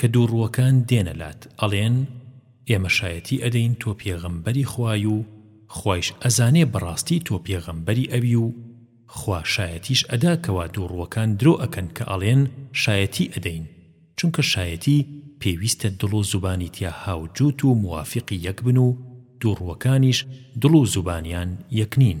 کە دووڕووەکان دێنە لات ئەڵێن ئێمە شایەتی ئەدەین تۆ پێغەمبەری خوای و خوایش ئەزانێ بەڕاستی تۆ پێغەمبەری ئەوی و خوا شایەتیش ئەدا کەوا دووڕووەکان درۆ ئەکەن کە ئەڵێن شایەتی ئەدەین چونکە شایەتی پێویستە دڵ و زوبانی تیا هاوجووت و موافیقی یەک بن و دووڕووەکانیش دڵ و زوبانیان یەک نین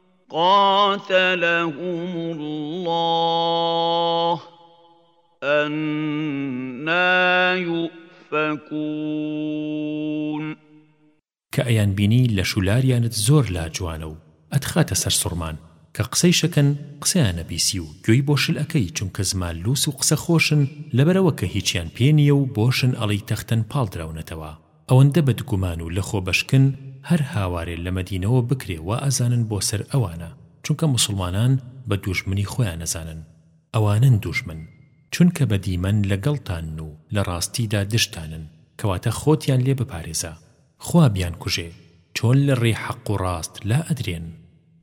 قاتلهم اللە انا یوفکون. کە ئەیان بینی لەش و لاریانت زۆر لا جوانە و ئەتخاتە سەر سوڕمان کە قسەیش ئەکەن قسەیان ئەبیسی و گوێی بۆ شل ئەکەی چونکە زمان لوس و قسە خۆشن لەبەرئەوە کە هیچیان پێ نیە و بۆشن ئەڵێی تەختەن پاڵدراونەتەوە ئەوەندە بەدگومان و لەخۆ بەشکن هەر هاوارێ لە مەدینەوە بکرێ وائەزانن بۆ سەر ئەوانە چونکە موسڵمانان بە دوژمنی خۆیان ئەزانن ئەوانن دوژمن چونکە بە دیمەن لە گەڵتانن و لە ڕاستیدا دژتانن کەواتە خۆتیان لێ بپارێزە خوا بیانکوژێ چۆن لە ڕێی حەق و ڕاست لا ئەدرێن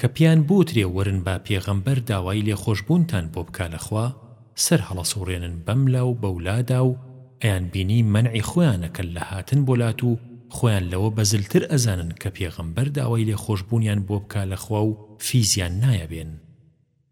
کە پێیان بوترێ وەرن با پێغەمبەر داوای لێخۆشبوونتان بۆ بکا لە خوا، سەر هەڵەسوڕێنن بەم لا و بەو لادا و ئەیان بینی مەنعی خۆیان ئەکەن لە هاتن بۆ لات و خۆیان لەوە بەزلتر ئەزانن کە پێغەمبەر داوای لێخۆشبوونیان بۆ بکا لە خوا و فیزیان نایەبێن.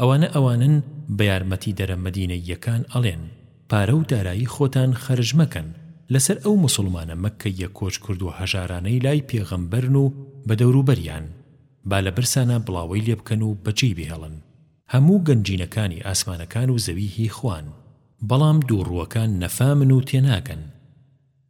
ئەوانە ئەوانەن بە یارمەتیدەرە مەدینەییەکان ئەڵێن، پارە و دارایی خۆتان خەرج مەکەن لەسەر ئەو موسڵمانە مەککەییە کۆچ کردووە هەژارانەی لای پێغەمبەرن و بە دەوروبەریان، با لە برسانا بڵاوەی لێ بکەن و بەجێی بهێڵن. هەموو گەنجینەکانی ئاسمانەکان و زەوی هی خوان، بەڵام دووڕووەکان نەفامن و تێناگەن.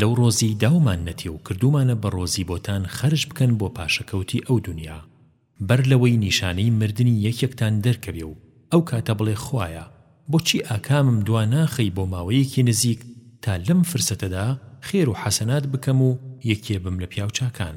لەو ڕۆزی داومان نەتێ و کردوومانە بە ڕۆزی بۆتان خەرج بکەن بۆ پاشەکەوتی ئەو دونیا بەر لەوەی نیشانەی مردنی یەکێکتان دەرکەوێ و ئەو کاتە بڵێ خوایە بۆچی ئاکامم دوا ناخەی بۆ ماوەیەکی نزیک تا لەم فرسەتەدا خێر و حەسەنات بکەم و یەکێ بم لە پیاوچاکان.